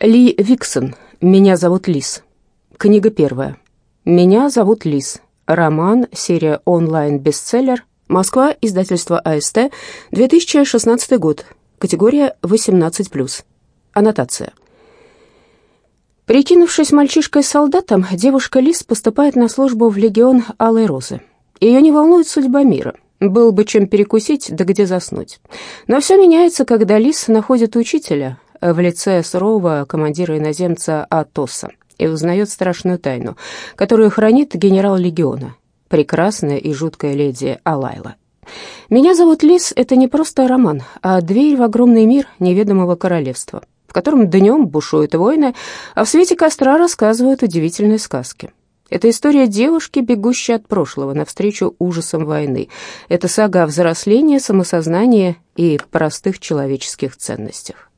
Ли Виксон. «Меня зовут Лис». Книга первая. «Меня зовут Лис». Роман, серия онлайн-бестселлер. Москва, издательство АСТ, 2016 год. Категория 18+. Аннотация. Прикинувшись мальчишкой-солдатом, девушка Лис поступает на службу в легион Алой Розы. Ее не волнует судьба мира. Был бы чем перекусить, да где заснуть. Но все меняется, когда Лис находит учителя, в лице сурового командира иноземца Атоса и узнает страшную тайну, которую хранит генерал легиона, прекрасная и жуткая леди Алайла. «Меня зовут Лис» — это не просто роман, а дверь в огромный мир неведомого королевства, в котором днем бушуют войны, а в свете костра рассказывают удивительные сказки. Это история девушки, бегущей от прошлого навстречу ужасам войны. Это сага о взрослении, самосознании и простых человеческих ценностях.